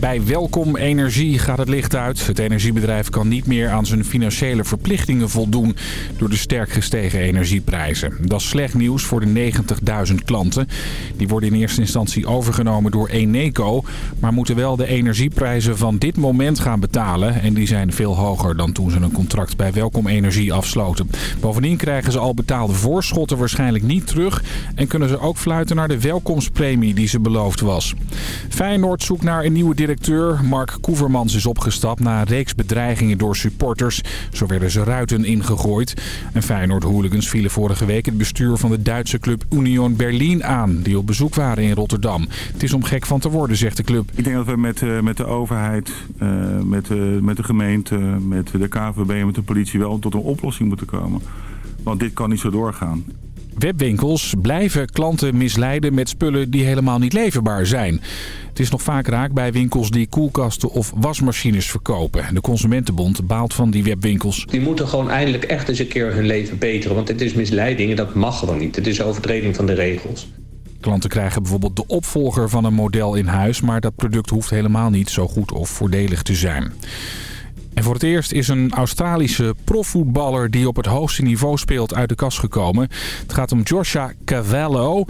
Bij Welkom Energie gaat het licht uit. Het energiebedrijf kan niet meer aan zijn financiële verplichtingen voldoen... door de sterk gestegen energieprijzen. Dat is slecht nieuws voor de 90.000 klanten. Die worden in eerste instantie overgenomen door Eneco... maar moeten wel de energieprijzen van dit moment gaan betalen. En die zijn veel hoger dan toen ze een contract bij Welkom Energie afsloten. Bovendien krijgen ze al betaalde voorschotten waarschijnlijk niet terug... en kunnen ze ook fluiten naar de welkomstpremie die ze beloofd was. Feyenoord zoekt naar een nieuwe directeur Mark Koevermans is opgestapt na een reeks bedreigingen door supporters. Zo werden ze ruiten ingegooid. En Feyenoord-hooligans vielen vorige week het bestuur van de Duitse club Union Berlin aan... die op bezoek waren in Rotterdam. Het is om gek van te worden, zegt de club. Ik denk dat we met, uh, met de overheid, uh, met, uh, met de gemeente, met de KVB en met de politie wel tot een oplossing moeten komen. Want dit kan niet zo doorgaan. Webwinkels blijven klanten misleiden met spullen die helemaal niet leverbaar zijn. Het is nog vaak raak bij winkels die koelkasten of wasmachines verkopen. De Consumentenbond baalt van die webwinkels. Die moeten gewoon eindelijk echt eens een keer hun leven beteren. Want het is misleiding en dat mag gewoon niet. Het is overtreding van de regels. Klanten krijgen bijvoorbeeld de opvolger van een model in huis... maar dat product hoeft helemaal niet zo goed of voordelig te zijn. En voor het eerst is een Australische profvoetballer die op het hoogste niveau speelt uit de kast gekomen. Het gaat om Joshua Cavallo.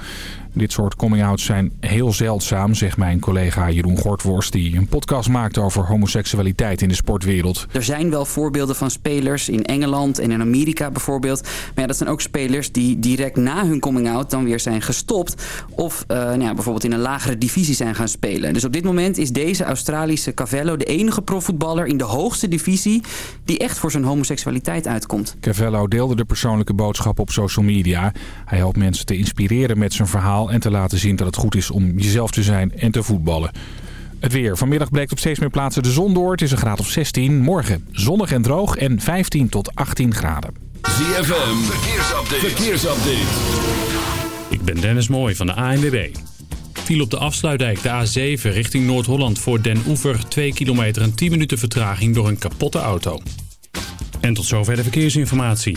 Dit soort coming-outs zijn heel zeldzaam, zegt mijn collega Jeroen Gortworst... die een podcast maakt over homoseksualiteit in de sportwereld. Er zijn wel voorbeelden van spelers in Engeland en in Amerika bijvoorbeeld. Maar ja, dat zijn ook spelers die direct na hun coming-out dan weer zijn gestopt... of uh, nou ja, bijvoorbeeld in een lagere divisie zijn gaan spelen. Dus op dit moment is deze Australische Cavello de enige profvoetballer in de hoogste divisie... die echt voor zijn homoseksualiteit uitkomt. Cavello deelde de persoonlijke boodschap op social media. Hij helpt mensen te inspireren met zijn verhaal en te laten zien dat het goed is om jezelf te zijn en te voetballen. Het weer. Vanmiddag blijkt op steeds meer plaatsen de zon door. Het is een graad of 16. Morgen zonnig en droog en 15 tot 18 graden. ZFM. Verkeersupdate. Verkeersupdate. Ik ben Dennis Mooij van de ANWB. Viel op de afsluitdijk de A7 richting Noord-Holland voor Den Oever 2 kilometer en 10 minuten vertraging door een kapotte auto. En tot zover de verkeersinformatie.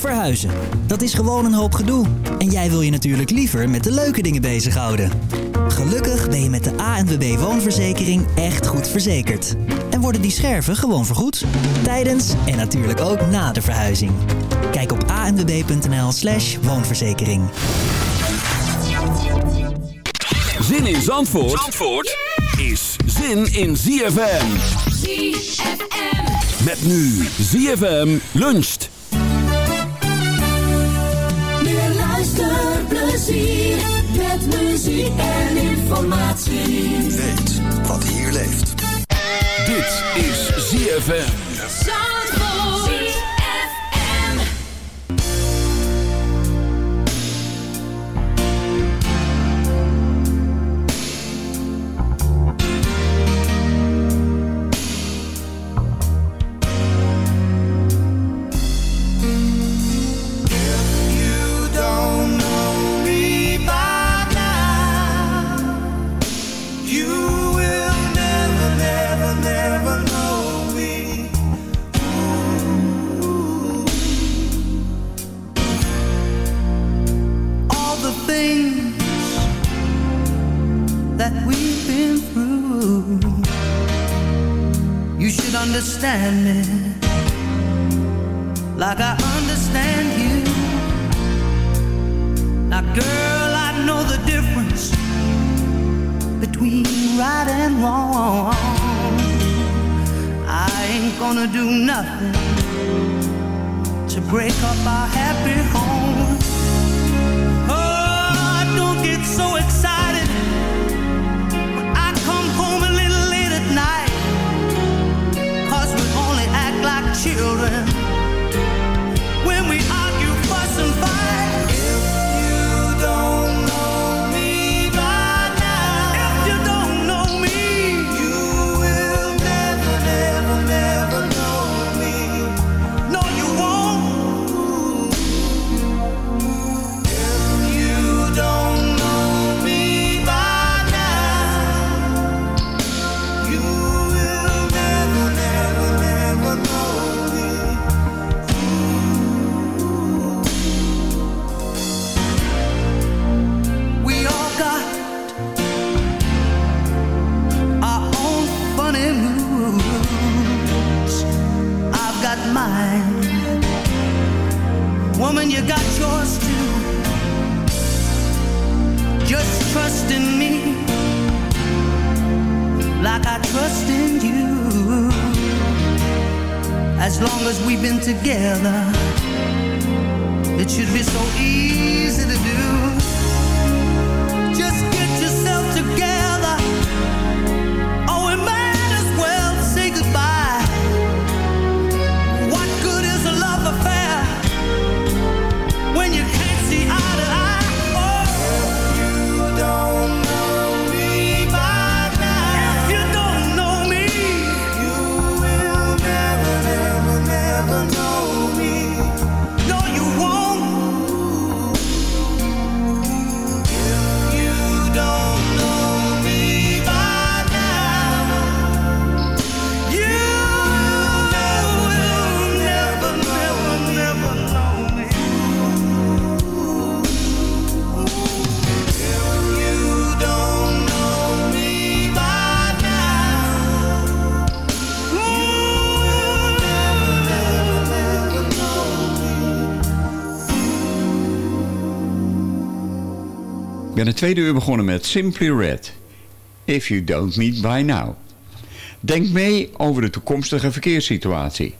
Verhuizen, dat is gewoon een hoop gedoe. En jij wil je natuurlijk liever met de leuke dingen bezighouden. Gelukkig ben je met de ANWB Woonverzekering echt goed verzekerd. En worden die scherven gewoon vergoed. Tijdens en natuurlijk ook na de verhuizing. Kijk op anwb.nl slash woonverzekering. Zin in Zandvoort, Zandvoort is zin in ZFM. ZFM. Met nu ZFM luncht. Met muziek en informatie. Weet wat hier leeft. Dit is ZFM. understand like I understand you. Now, girl, I know the difference between right and wrong. I ain't gonna do nothing Ik ben het tweede uur begonnen met Simply Red. If you don't meet by now. Denk mee over de toekomstige verkeerssituatie.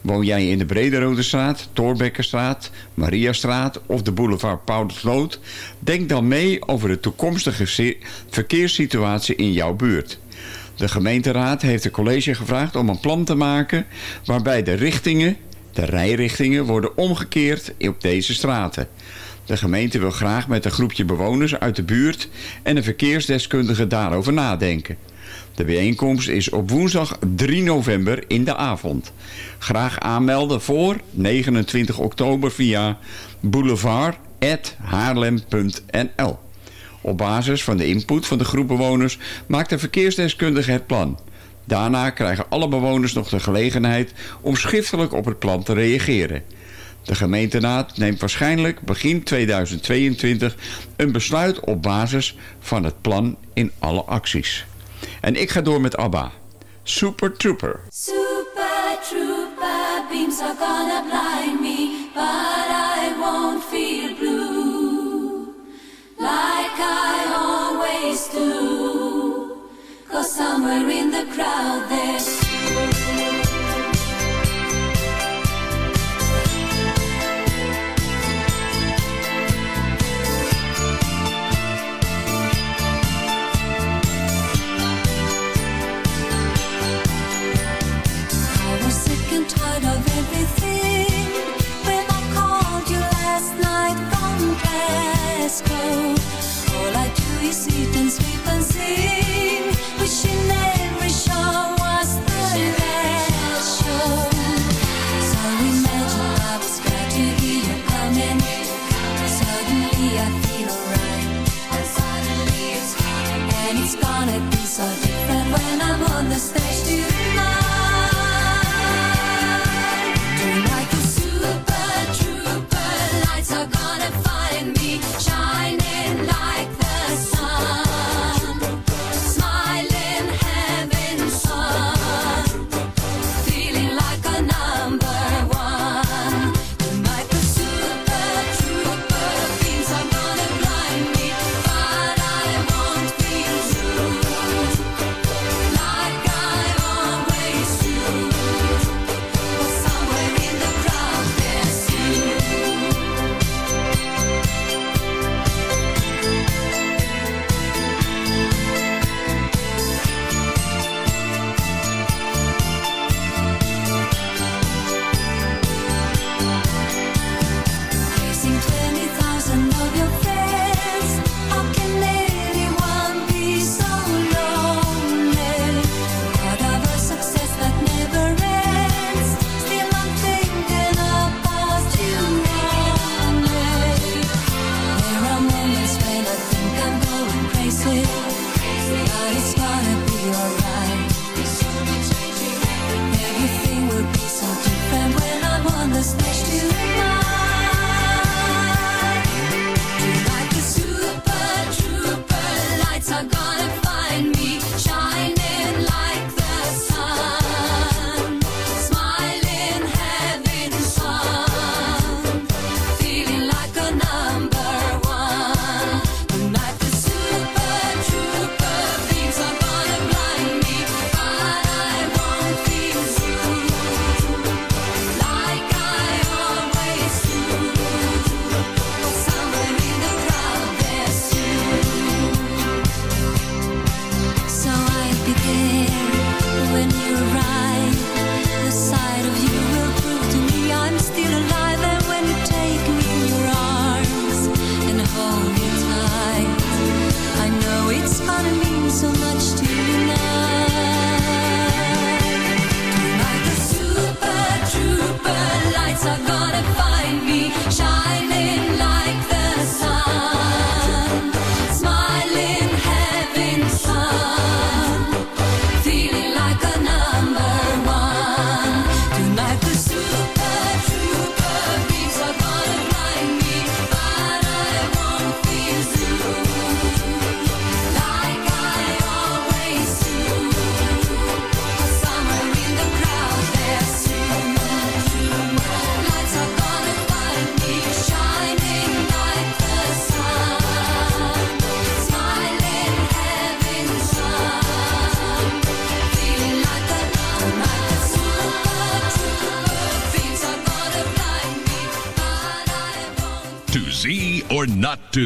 Woon jij in de Brederode straat, Torbekkerstraat, Mariastraat of de boulevard Paulusloot? Denk dan mee over de toekomstige verkeerssituatie in jouw buurt. De gemeenteraad heeft het college gevraagd om een plan te maken... waarbij de richtingen, de rijrichtingen, worden omgekeerd op deze straten. De gemeente wil graag met een groepje bewoners uit de buurt... en een verkeersdeskundige daarover nadenken. De bijeenkomst is op woensdag 3 november in de avond. Graag aanmelden voor 29 oktober via boulevard.haarlem.nl. Op basis van de input van de groep bewoners maakt de verkeersdeskundige het plan. Daarna krijgen alle bewoners nog de gelegenheid om schriftelijk op het plan te reageren. De gemeenteraad neemt waarschijnlijk begin 2022 een besluit op basis van het plan in alle acties. En ik ga door met ABBA. Super Trooper. Super trooper beams are gonna blind me, but I won't feel blue like I always do. Cause somewhere in the crowd there's Glasgow. All I do is eat and sleep and sing,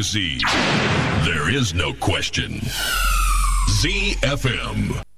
Z? There is no question. ZFM.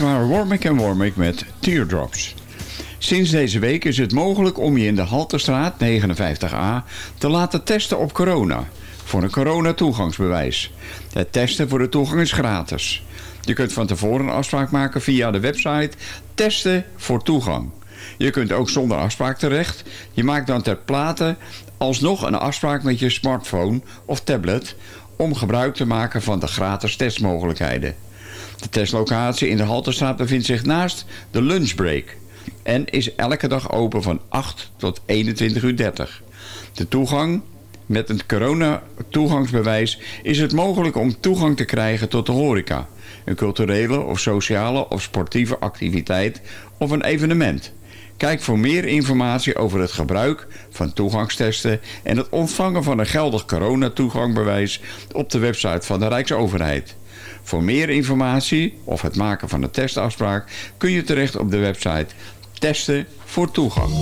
Waren Warmick Warmick met Teardrops. Sinds deze week is het mogelijk om je in de Halterstraat 59a te laten testen op corona. Voor een corona-toegangsbewijs. Het testen voor de toegang is gratis. Je kunt van tevoren een afspraak maken via de website Testen voor Toegang. Je kunt ook zonder afspraak terecht. Je maakt dan ter plate alsnog een afspraak met je smartphone of tablet... om gebruik te maken van de gratis testmogelijkheden. De testlocatie in de Halterstraat bevindt zich naast de lunchbreak... en is elke dag open van 8 tot 21 uur 30. De toegang met een corona-toegangsbewijs is het mogelijk om toegang te krijgen tot de horeca... een culturele of sociale of sportieve activiteit of een evenement... Kijk voor meer informatie over het gebruik van toegangstesten en het ontvangen van een geldig coronatoegangbewijs op de website van de Rijksoverheid. Voor meer informatie of het maken van een testafspraak kun je terecht op de website Testen voor Toegang.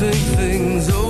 think things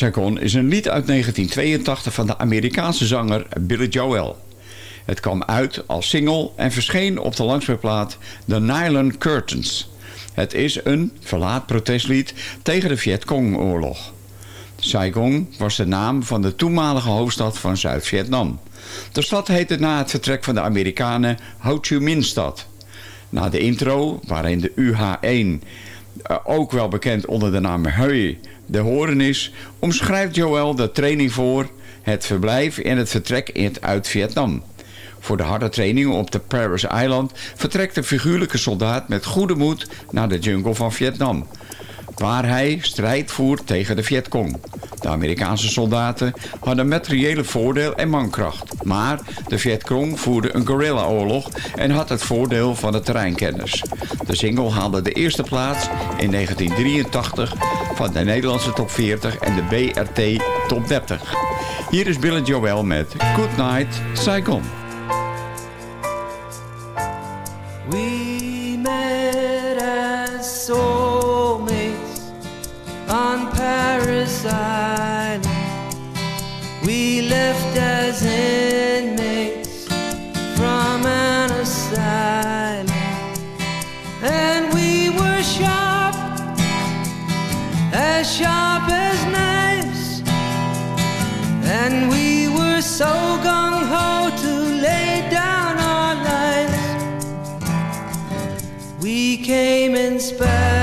Saigon is een lied uit 1982 van de Amerikaanse zanger Billy Joel. Het kwam uit als single en verscheen op de langspeelplaat The Nylon Curtains. Het is een verlaat protestlied tegen de Vietcongoorlog. Saigon was de naam van de toenmalige hoofdstad van Zuid-Vietnam. De stad heette na het vertrek van de Amerikanen Ho Chi Minh-stad. Na de intro, waarin de UH-1, eh, ook wel bekend onder de naam Huey, de horenis omschrijft Joel de training voor het verblijf en het vertrek uit Vietnam. Voor de harde trainingen op de Paris Island vertrekt de figuurlijke soldaat met goede moed naar de jungle van Vietnam Waar hij strijd voert tegen de Vietcong. De Amerikaanse soldaten hadden materiële voordeel en mankracht. Maar de Vietcong voerde een guerrillaoorlog en had het voordeel van de terreinkennis. De single haalde de eerste plaats in 1983 van de Nederlandse top 40 en de BRT top 30. Hier is Bill Joel met Good Night Saigon. We met as soulmates on Paris Island. We left as inmates from an asylum. And we were sharp, as sharp as knives. And we were so gung ho to lay down our lives. We came in spastic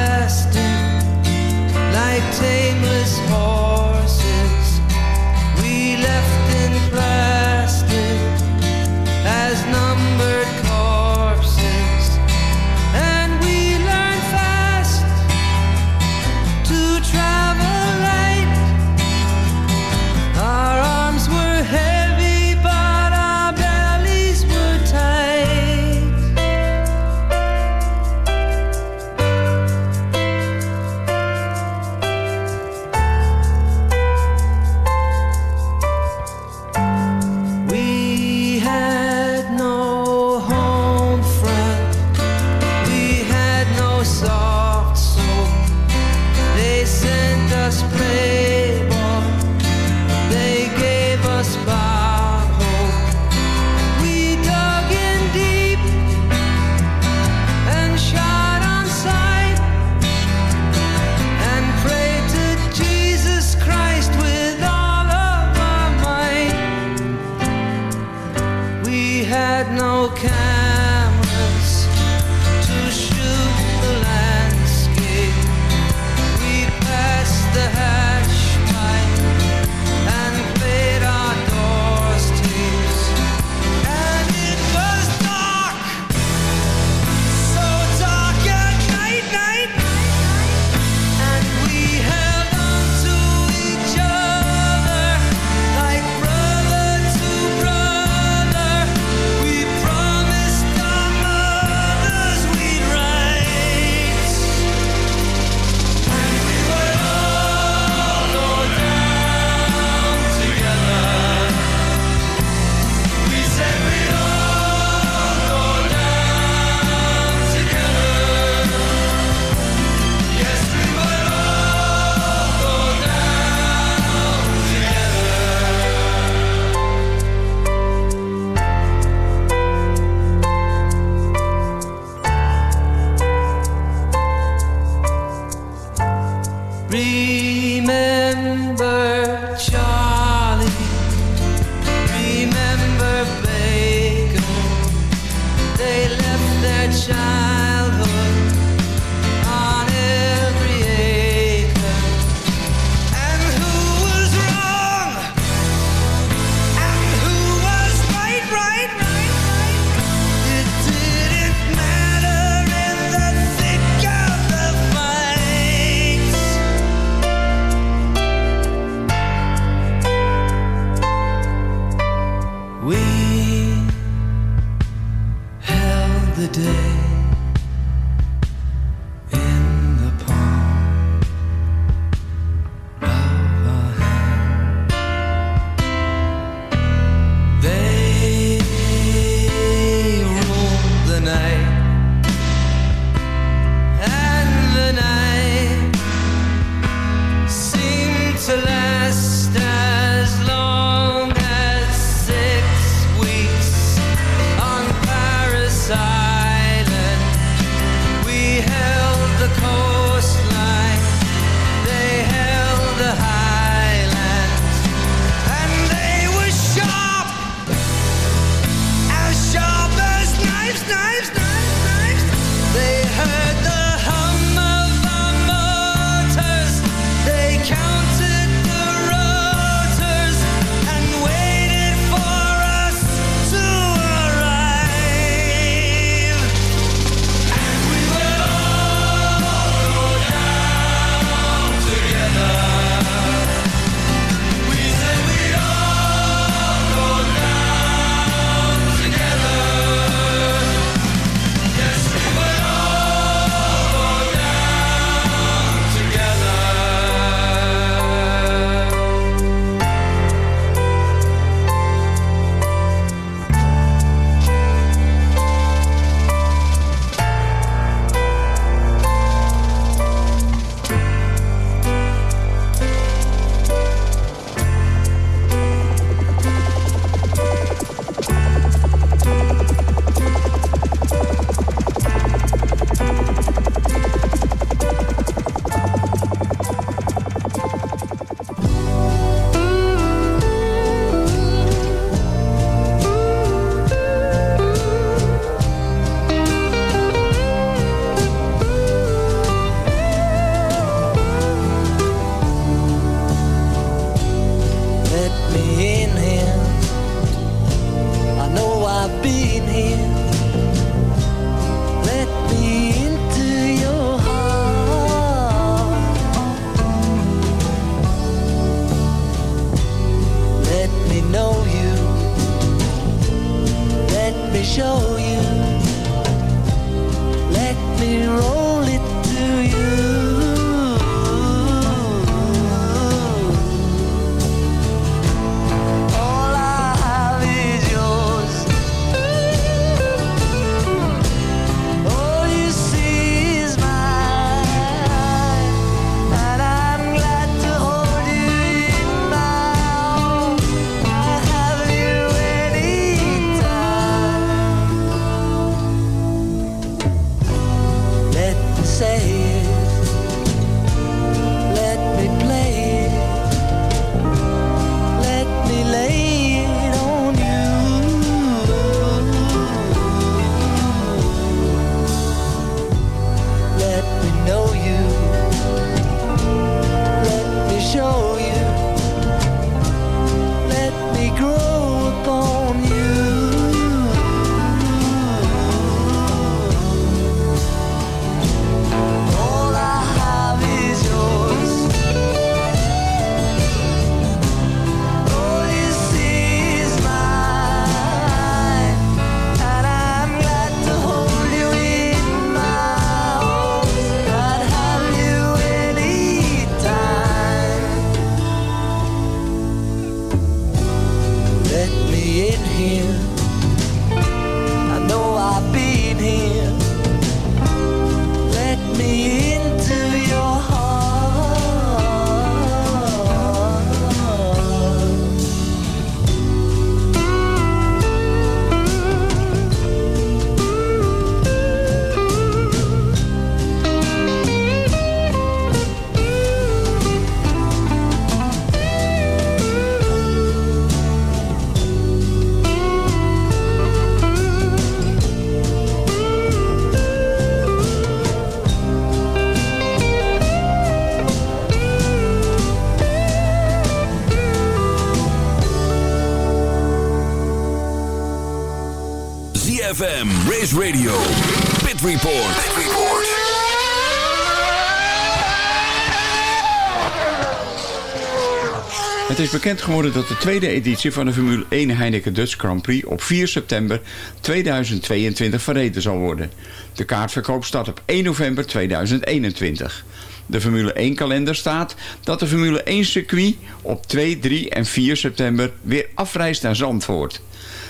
Het is bekend geworden dat de tweede editie van de Formule 1 Heineken Dutch Grand Prix op 4 september 2022 verreden zal worden. De kaartverkoop start op 1 november 2021. De Formule 1 kalender staat dat de Formule 1 circuit op 2, 3 en 4 september weer afreist naar Zandvoort.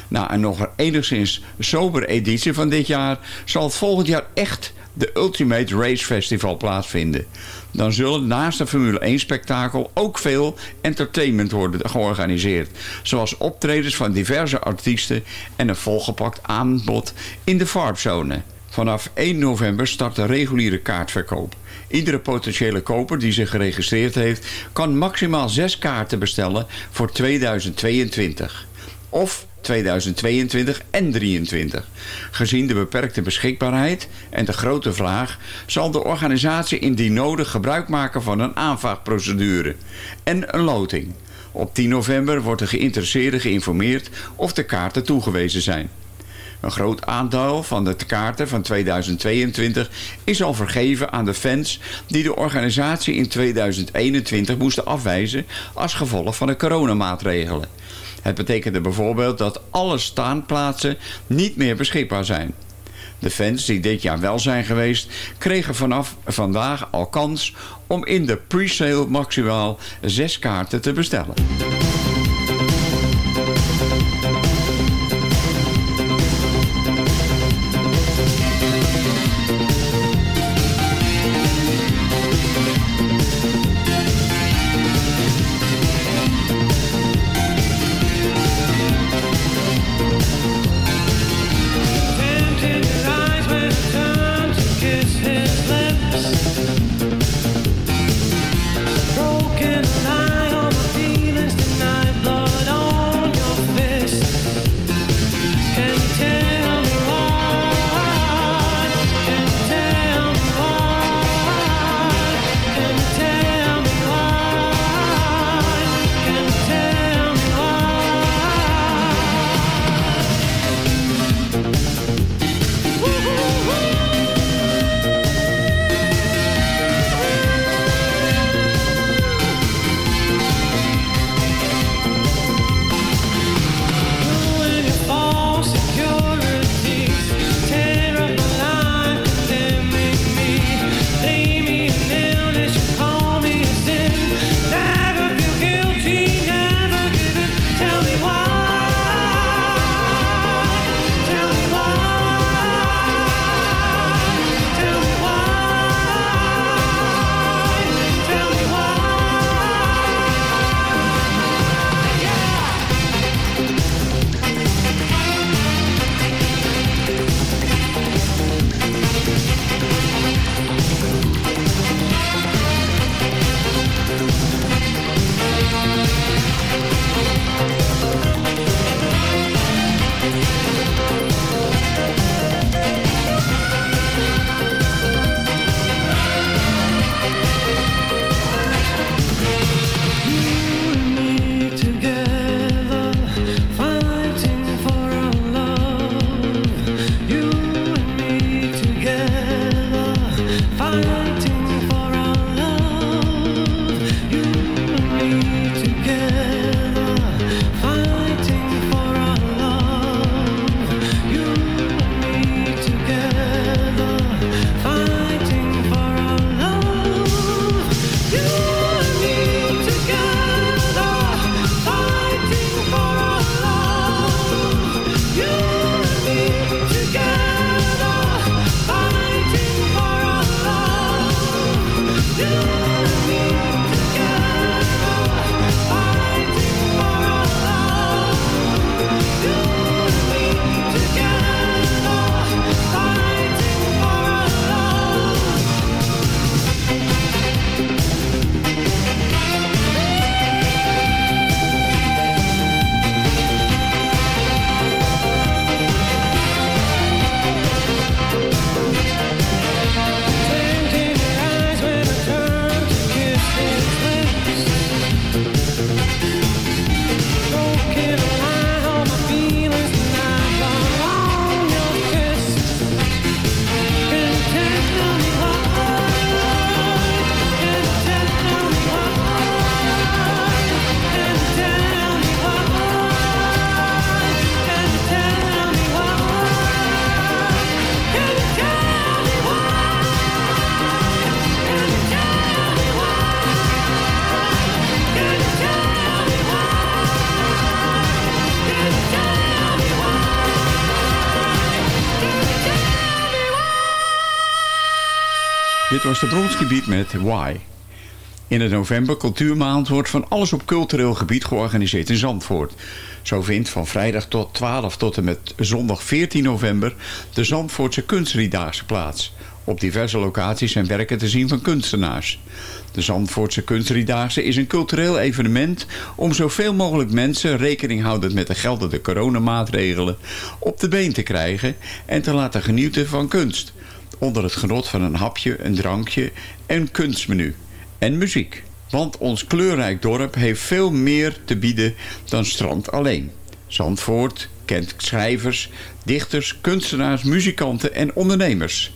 Na een nog enigszins sober editie van dit jaar zal het volgend jaar echt de Ultimate Race Festival plaatsvinden. Dan zullen naast een Formule 1 spektakel ook veel entertainment worden georganiseerd. Zoals optredens van diverse artiesten en een volgepakt aanbod in de farmzone. Vanaf 1 november start de reguliere kaartverkoop. Iedere potentiële koper die zich geregistreerd heeft... kan maximaal 6 kaarten bestellen voor 2022. Of 2022 en 2023. Gezien de beperkte beschikbaarheid en de grote vraag... zal de organisatie indien nodig gebruik maken van een aanvraagprocedure en een loting. Op 10 november wordt de geïnteresseerde geïnformeerd of de kaarten toegewezen zijn. Een groot aantal van de kaarten van 2022 is al vergeven aan de fans die de organisatie in 2021 moesten afwijzen als gevolg van de coronamaatregelen. Het betekende bijvoorbeeld dat alle staanplaatsen niet meer beschikbaar zijn. De fans die dit jaar wel zijn geweest, kregen vanaf vandaag al kans om in de pre-sale maximaal zes kaarten te bestellen. Bronsgebied met Why. In de november cultuurmaand wordt van alles op cultureel gebied georganiseerd in Zandvoort. Zo vindt van vrijdag tot 12 tot en met zondag 14 november de Zandvoortse Kunstdriedaagse plaats. Op diverse locaties zijn werken te zien van kunstenaars. De Zandvoortse Kunstdriedaagse is een cultureel evenement om zoveel mogelijk mensen, rekening houdend met de geldende coronamaatregelen, op de been te krijgen en te laten genieten van kunst. Onder het genot van een hapje, een drankje en kunstmenu. En muziek. Want ons kleurrijk dorp heeft veel meer te bieden dan strand alleen. Zandvoort kent schrijvers, dichters, kunstenaars, muzikanten en ondernemers.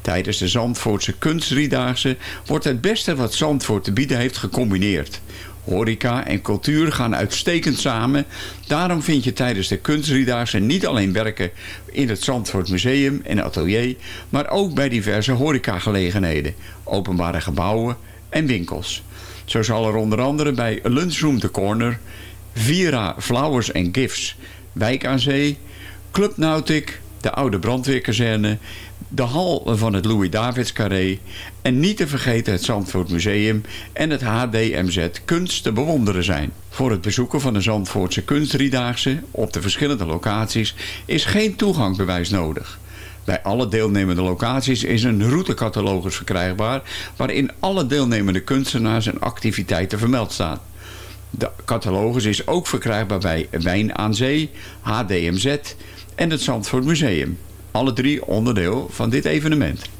Tijdens de Zandvoortse kunstdriedaagse wordt het beste wat Zandvoort te bieden heeft gecombineerd. Horeca en cultuur gaan uitstekend samen. Daarom vind je tijdens de kunstdriedaagse niet alleen werken in het Zandvoort Museum en atelier, maar ook bij diverse horecagelegenheden, openbare gebouwen en winkels. Zo zal er onder andere bij Lunchroom The Corner, Vira Flowers and Gifts, Wijk aan Zee, Club Nautic, de oude brandweerkazerne, de hal van het Louis-Davids Carré en niet te vergeten het Zandvoort Museum en het HDMZ Kunst te bewonderen zijn. Voor het bezoeken van de Zandvoortse Kunstdriedaagse op de verschillende locaties is geen toegangbewijs nodig. Bij alle deelnemende locaties is een routecatalogus verkrijgbaar waarin alle deelnemende kunstenaars en activiteiten vermeld staan. De catalogus is ook verkrijgbaar bij Wijn aan Zee, HDMZ en het Zandvoort Museum. Alle drie onderdeel van dit evenement.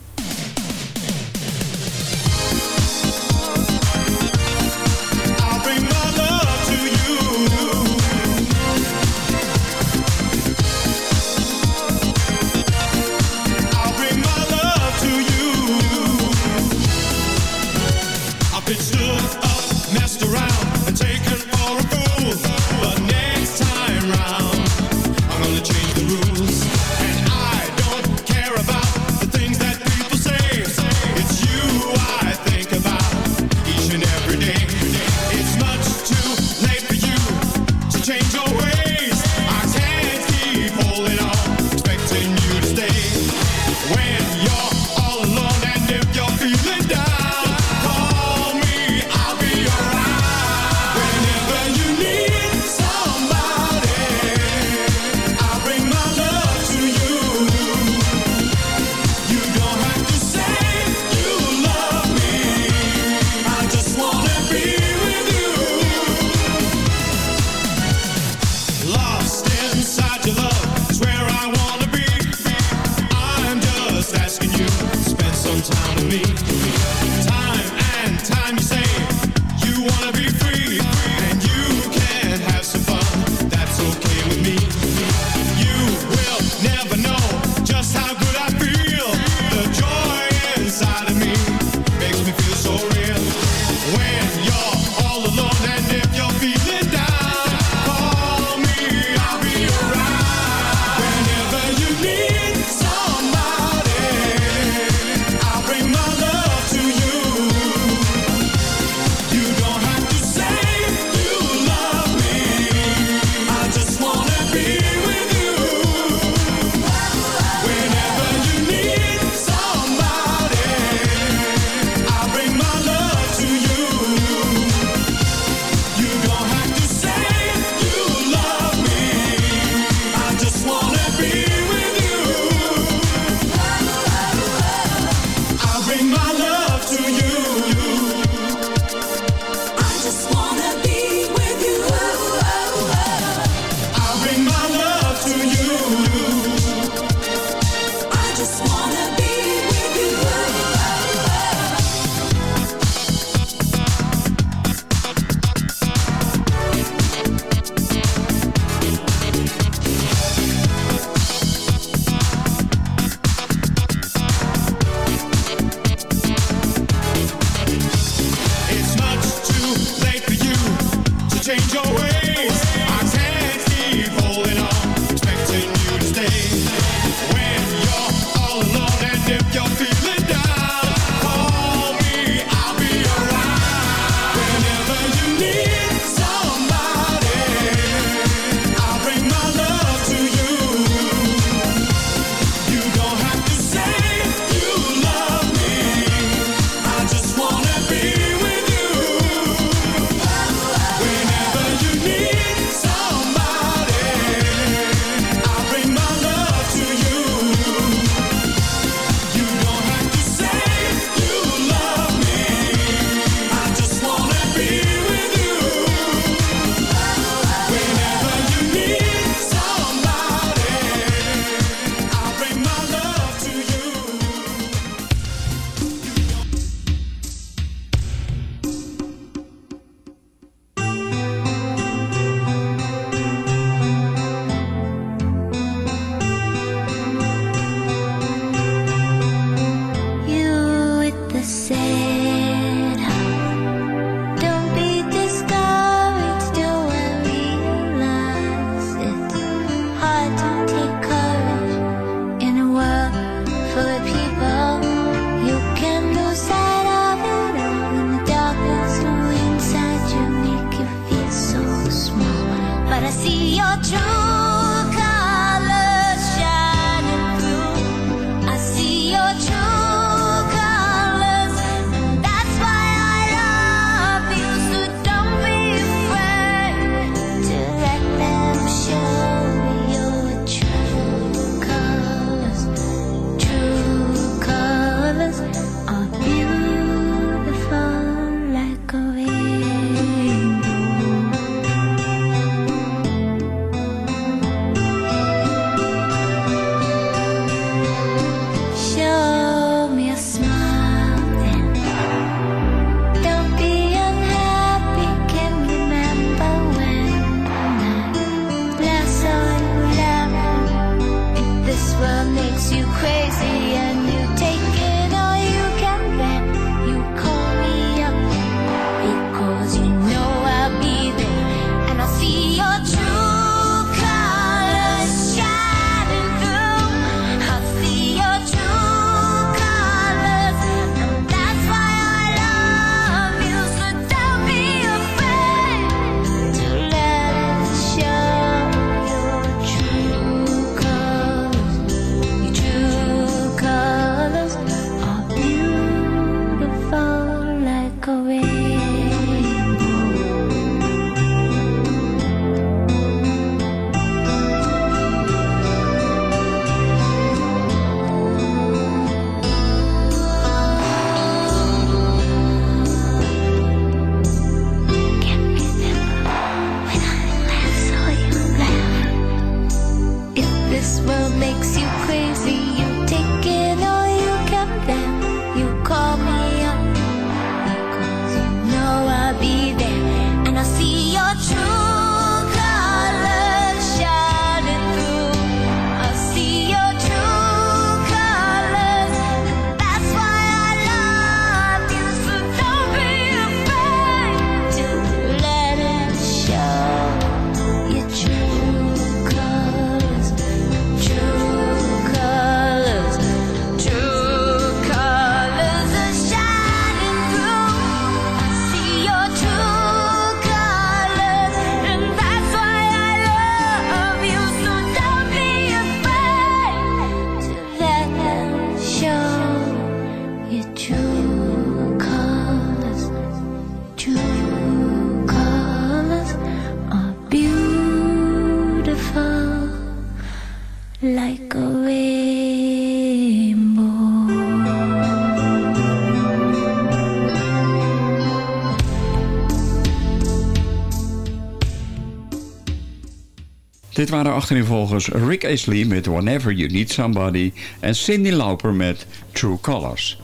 Dit waren achtereenvolgens Rick Astley met Whenever You Need Somebody en Cindy Lauper met True Colors.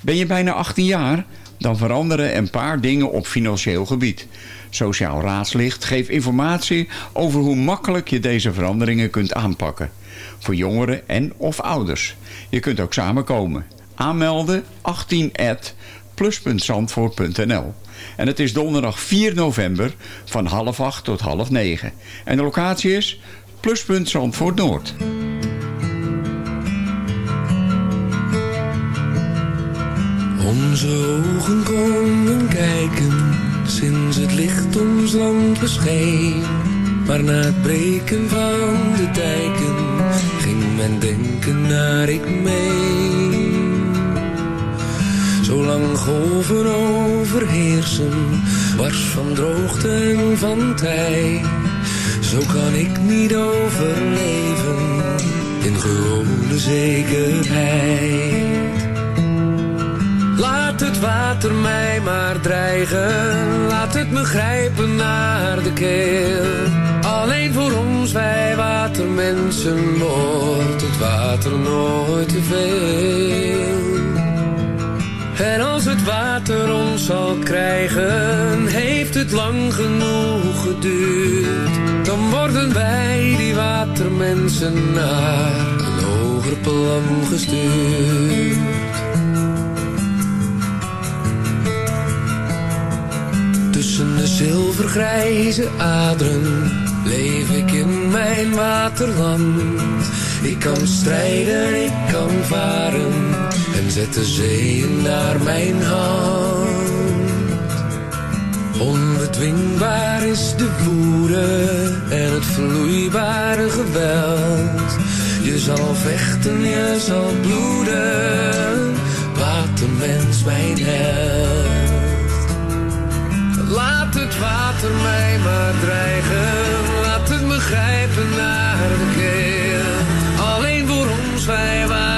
Ben je bijna 18 jaar? Dan veranderen een paar dingen op financieel gebied. Sociaal Raadslicht geeft informatie over hoe makkelijk je deze veranderingen kunt aanpakken. Voor jongeren en of ouders. Je kunt ook samenkomen. Aanmelden 18 plus.zandvoort.nl En het is donderdag 4 november van half 8 tot half 9. En de locatie is Pluspunt Zandvoort Noord. Onze ogen konden kijken sinds het licht ons land bescheen. Maar na het breken van de dijken ging mijn denken naar ik mee. Zolang golven overheersen, wars van droogte en van tij. Zo kan ik niet overleven in gewone zekerheid. Laat het water mij maar dreigen, laat het me grijpen naar de keel. Alleen voor ons, wij watermensen, wordt het water nooit te veel. En als het water ons zal krijgen, heeft het lang genoeg geduurd. Dan worden wij, die watermensen, naar een hoger plan gestuurd. Tussen de zilvergrijze aderen leef ik in mijn waterland. Ik kan strijden, ik kan varen zet de zeeën naar mijn hand. Onbedwingbaar is de woede en het vloeibare geweld. Je zal vechten, je zal bloeden, watermens mijn held. Laat het water mij maar dreigen, laat het me grijpen naar de keel. Alleen voor ons, wij watermensen,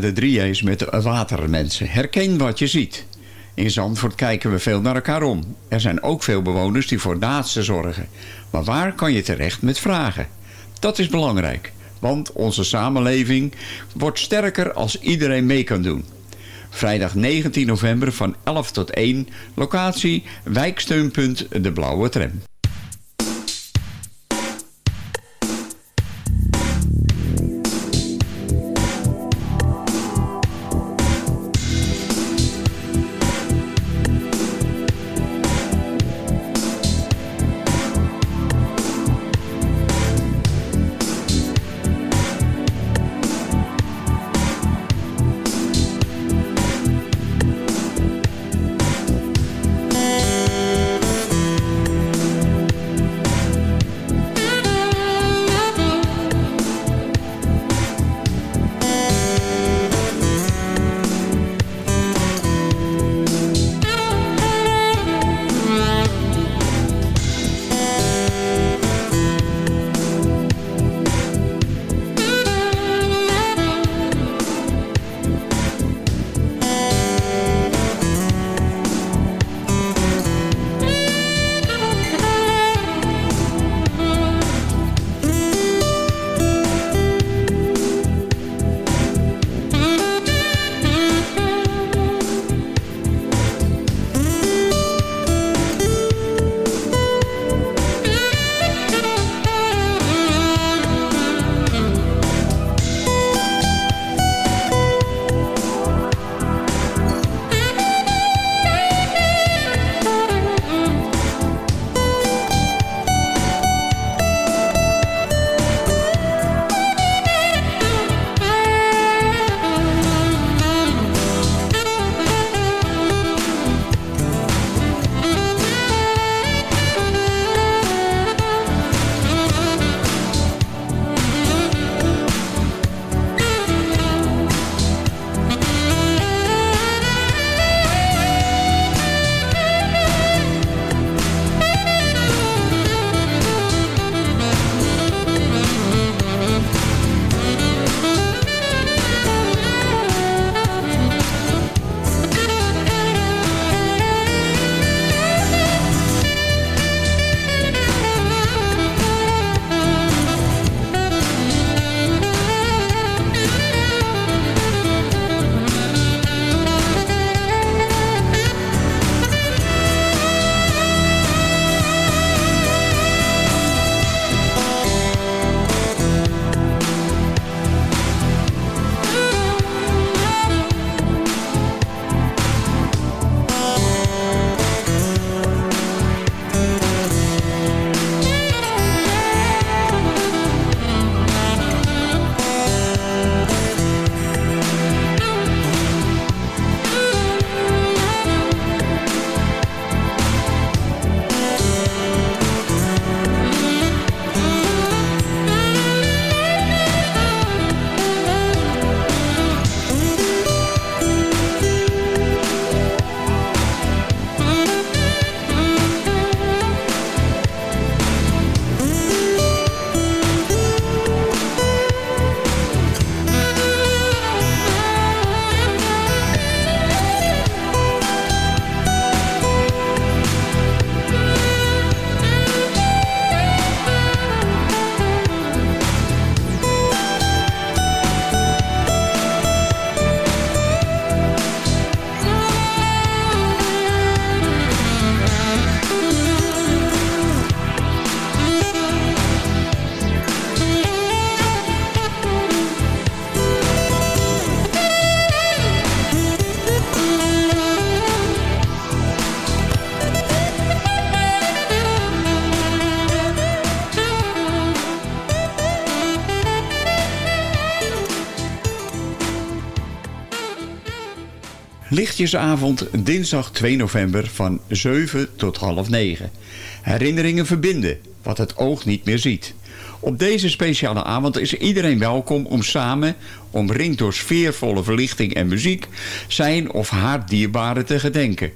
De drie J's met de watermensen. Herken wat je ziet. In Zandvoort kijken we veel naar elkaar om. Er zijn ook veel bewoners die voor naasten zorgen. Maar waar kan je terecht met vragen? Dat is belangrijk, want onze samenleving wordt sterker als iedereen mee kan doen. Vrijdag 19 november van 11 tot 1, locatie Wijksteunpunt De Blauwe Tram. Lichtjesavond dinsdag 2 november van 7 tot half 9. Herinneringen verbinden, wat het oog niet meer ziet. Op deze speciale avond is iedereen welkom om samen, omringd door sfeervolle verlichting en muziek, zijn of haar dierbaren te gedenken.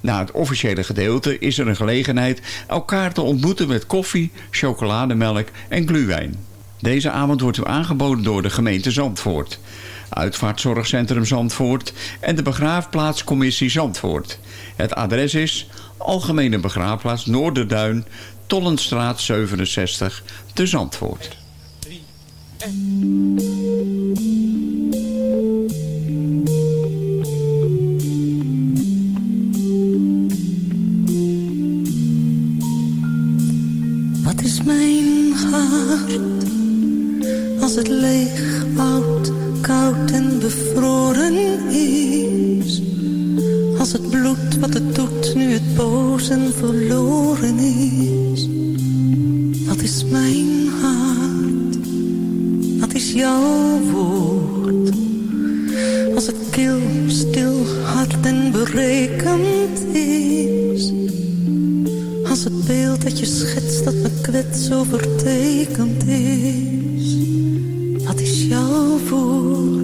Na het officiële gedeelte is er een gelegenheid elkaar te ontmoeten met koffie, chocolademelk en gluwijn. Deze avond wordt u aangeboden door de gemeente Zandvoort, Uitvaartzorgcentrum Zandvoort en de Begraafplaatscommissie Zandvoort. Het adres is Algemene Begraafplaats Noorderduin, Tollenstraat 67 te Zandvoort. Wat is mijn hart als het leeg, oud, koud en bevroren is? Als het bloed wat het doet nu het boos en verloren is? Wat is mijn hart? Wat is jouw woord? Als het kil, stil, hard en berekend is? Als het beeld dat je schetst dat me kwets overtekend is. Wat is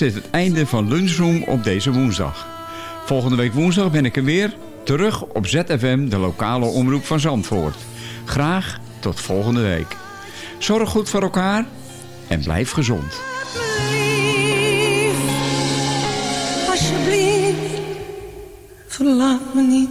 is het einde van Lunchroom op deze woensdag. Volgende week woensdag ben ik er weer, terug op ZFM, de lokale omroep van Zandvoort. Graag tot volgende week. Zorg goed voor elkaar en blijf gezond. Alsjeblieft, verlaat me niet.